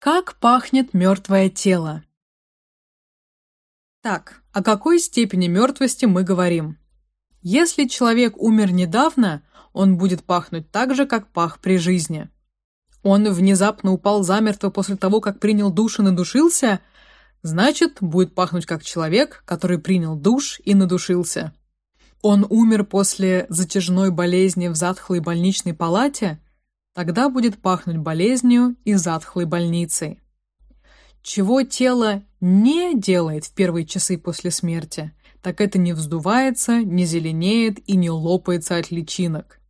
Как пахнет мертвое тело? Так, о какой степени мертвости мы говорим? Если человек умер недавно, он будет пахнуть так же, как пах при жизни. Он внезапно упал замертво после того, как принял душ и надушился, значит, будет пахнуть как человек, который принял душ и надушился. Он умер после затяжной болезни в затхлой больничной палате, Тогда будет пахнуть болезнью и затхлой больницей. Чего тело не делает в первые часы после смерти, так это не вздувается, не зеленеет и не лопается от личинок.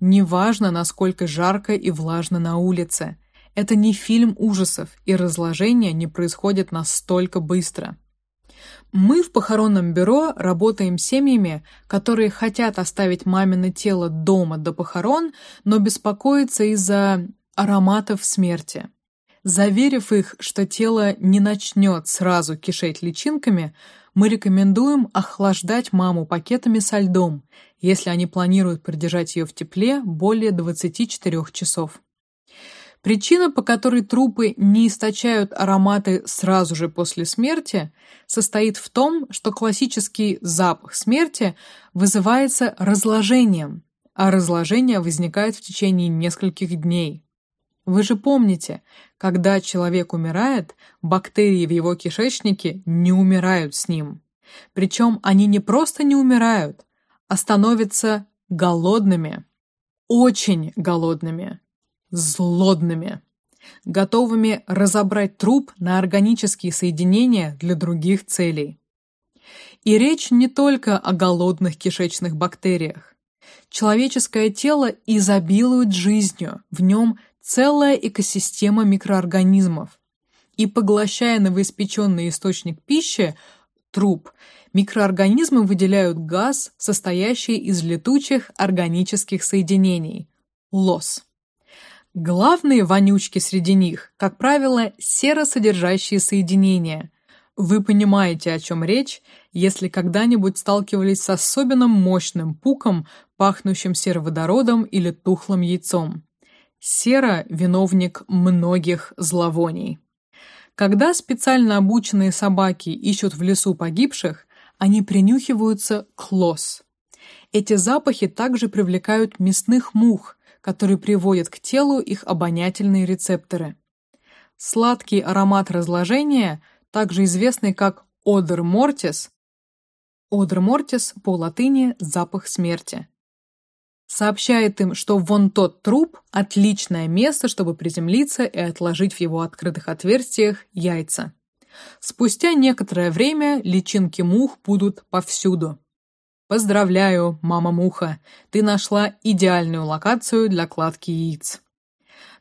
Неважно, насколько жарко и влажно на улице. Это не фильм ужасов, и разложение не происходит настолько быстро. Мы в похоронном бюро работаем с семьями, которые хотят оставить мамино тело дома до похорон, но беспокоятся из-за ароматов смерти. Заверив их, что тело не начнет сразу кишеть личинками, мы рекомендуем охлаждать маму пакетами со льдом, если они планируют продержать ее в тепле более 24 часов. Причина, по которой трупы не источают ароматы сразу же после смерти, состоит в том, что классический запах смерти вызывается разложением, а разложение возникает в течение нескольких дней. Вы же помните, когда человек умирает, бактерии в его кишечнике не умирают с ним. Причем они не просто не умирают, а становятся голодными, очень голодными злодными, готовыми разобрать труп на органические соединения для других целей. И речь не только о голодных кишечных бактериях. Человеческое тело изобилует жизнью, в нем целая экосистема микроорганизмов. И поглощая новоиспеченный источник пищи, труп, микроорганизмы выделяют газ, состоящий из летучих органических соединений – лос. Главные вонючки среди них, как правило, серосодержащие соединения. Вы понимаете, о чем речь, если когда-нибудь сталкивались с особенно мощным пуком, пахнущим сероводородом или тухлым яйцом. Сера – виновник многих зловоний. Когда специально обученные собаки ищут в лесу погибших, они принюхиваются к лос. Эти запахи также привлекают мясных мух – который приводит к телу их обонятельные рецепторы. Сладкий аромат разложения, также известный как одер мортис, одер мортис по латыни запах смерти, сообщает им, что вон тот труп отличное место, чтобы приземлиться и отложить в его открытых отверстиях яйца. Спустя некоторое время личинки мух будут повсюду. Поздравляю, мама-муха, ты нашла идеальную локацию для кладки яиц.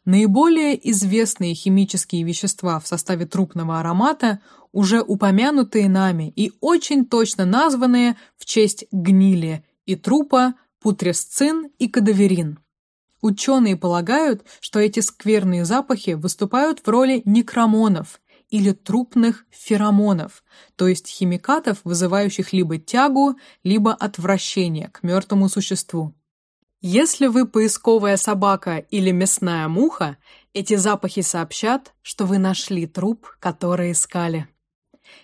Наиболее известные химические вещества в составе трупного аромата уже упомянутые нами и очень точно названные в честь гнили и трупа путресцин и кадаверин. Ученые полагают, что эти скверные запахи выступают в роли некромонов или трупных феромонов, то есть химикатов, вызывающих либо тягу, либо отвращение к мертвому существу. Если вы поисковая собака или мясная муха, эти запахи сообщат, что вы нашли труп, который искали.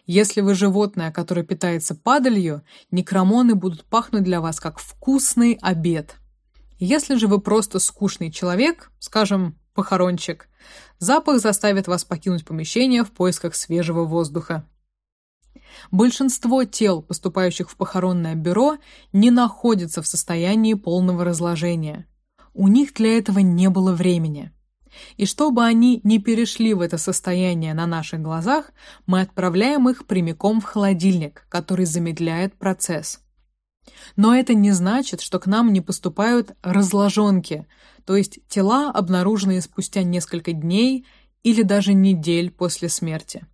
Если вы животное, которое питается падалью, некромоны будут пахнуть для вас как вкусный обед. Если же вы просто скучный человек, скажем, похорончик, запах заставит вас покинуть помещение в поисках свежего воздуха. Большинство тел, поступающих в похоронное бюро, не находятся в состоянии полного разложения. У них для этого не было времени. И чтобы они не перешли в это состояние на наших глазах, мы отправляем их прямиком в холодильник, который замедляет процесс. Но это не значит, что к нам не поступают разложенки, то есть тела, обнаруженные спустя несколько дней или даже недель после смерти.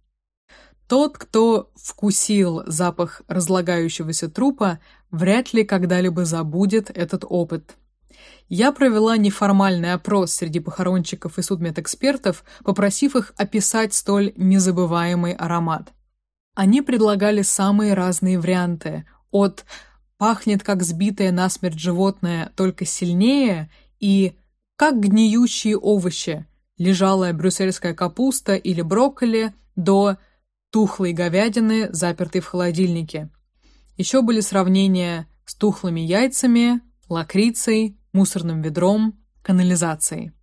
Тот, кто вкусил запах разлагающегося трупа, вряд ли когда-либо забудет этот опыт. Я провела неформальный опрос среди похоронщиков и судмедэкспертов, попросив их описать столь незабываемый аромат. Они предлагали самые разные варианты, от «пахнет как сбитое насмерть животное, только сильнее» и как гниющие овощи, лежалая брюссельская капуста или брокколи до тухлой говядины, запертой в холодильнике. Еще были сравнения с тухлыми яйцами, лакрицей, мусорным ведром, канализацией.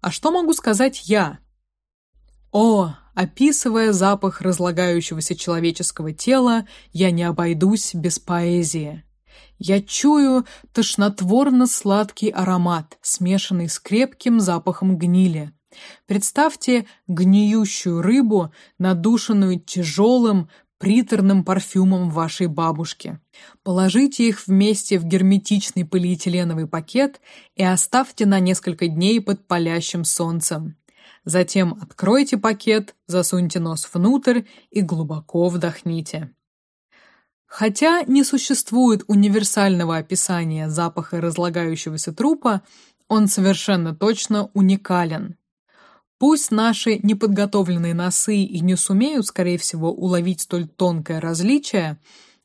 А что могу сказать я? О, описывая запах разлагающегося человеческого тела, я не обойдусь без поэзии. Я чую тошнотворно-сладкий аромат, смешанный с крепким запахом гнили. Представьте гниющую рыбу, надушенную тяжелым, приторным парфюмом вашей бабушки. Положите их вместе в герметичный полиэтиленовый пакет и оставьте на несколько дней под палящим солнцем. Затем откройте пакет, засуньте нос внутрь и глубоко вдохните. Хотя не существует универсального описания запаха разлагающегося трупа, он совершенно точно уникален. Пусть наши неподготовленные носы и не сумеют, скорее всего, уловить столь тонкое различие,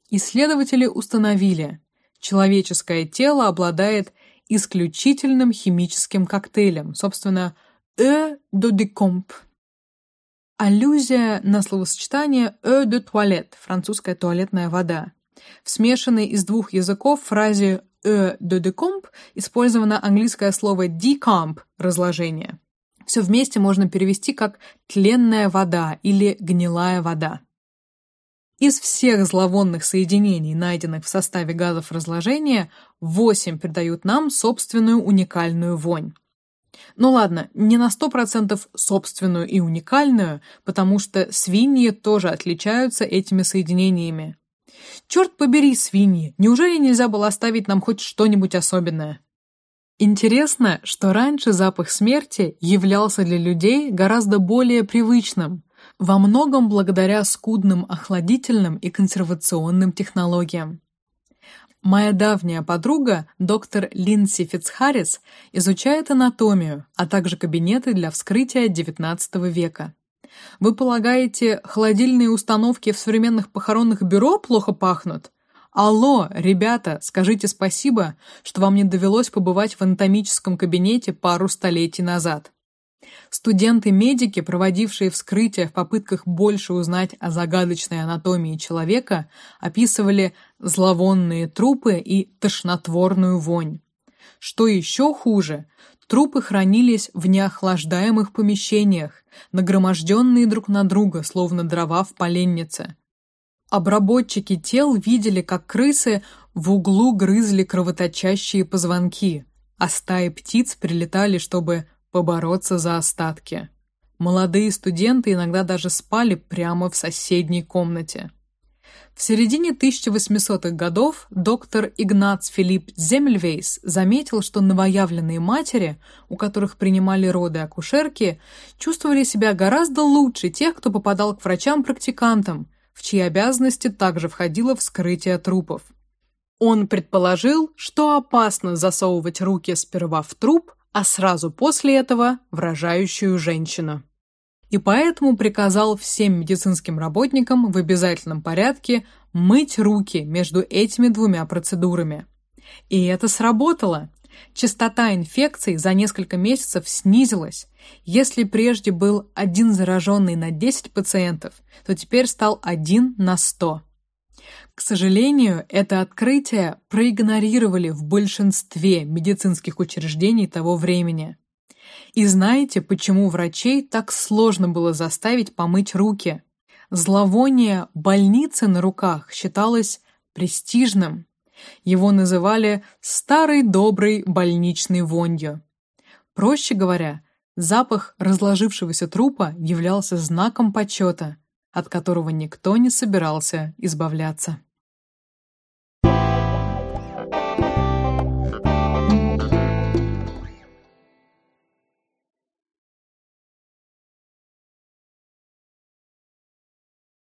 исследователи установили, человеческое тело обладает исключительным химическим коктейлем, собственно, «eau de décomp». Аллюзия на словосочетание «eau de toilette» – французская туалетная вода. В смешанной из двух языков фразе «eau de décomp» использовано английское слово «decomp» – разложение. Все вместе можно перевести как «тленная вода» или «гнилая вода». Из всех зловонных соединений, найденных в составе газов разложения, 8 придают нам собственную уникальную вонь. Ну ладно, не на 100% собственную и уникальную, потому что свиньи тоже отличаются этими соединениями. Черт побери, свиньи, неужели нельзя было оставить нам хоть что-нибудь особенное? Интересно, что раньше запах смерти являлся для людей гораздо более привычным, во многом благодаря скудным охладительным и консервационным технологиям. Моя давняя подруга, доктор Линси Фицхаррис, изучает анатомию, а также кабинеты для вскрытия XIX века. Вы полагаете, холодильные установки в современных похоронных бюро плохо пахнут? Алло, ребята, скажите спасибо, что вам не довелось побывать в анатомическом кабинете пару столетий назад. Студенты-медики, проводившие вскрытия в попытках больше узнать о загадочной анатомии человека, описывали зловонные трупы и тошнотворную вонь. Что еще хуже, трупы хранились в неохлаждаемых помещениях, нагроможденные друг на друга, словно дрова в поленнице. Обработчики тел видели, как крысы в углу грызли кровоточащие позвонки, а стаи птиц прилетали, чтобы побороться за остатки. Молодые студенты иногда даже спали прямо в соседней комнате. В середине 1800-х годов доктор Игнац Филипп Земельвейс заметил, что новоявленные матери, у которых принимали роды акушерки, чувствовали себя гораздо лучше тех, кто попадал к врачам-практикантам, в чьи обязанности также входило вскрытие трупов. Он предположил, что опасно засовывать руки сперва в труп, а сразу после этого в рожающую женщину. И поэтому приказал всем медицинским работникам в обязательном порядке мыть руки между этими двумя процедурами. И это сработало. Частота инфекций за несколько месяцев снизилась. Если прежде был один зараженный на 10 пациентов, то теперь стал один на 100. К сожалению, это открытие проигнорировали в большинстве медицинских учреждений того времени. И знаете, почему врачей так сложно было заставить помыть руки? Зловоние больницы на руках считалось престижным. Его называли старой доброй больничной вонью. Проще говоря, запах разложившегося трупа являлся знаком почета, от которого никто не собирался избавляться.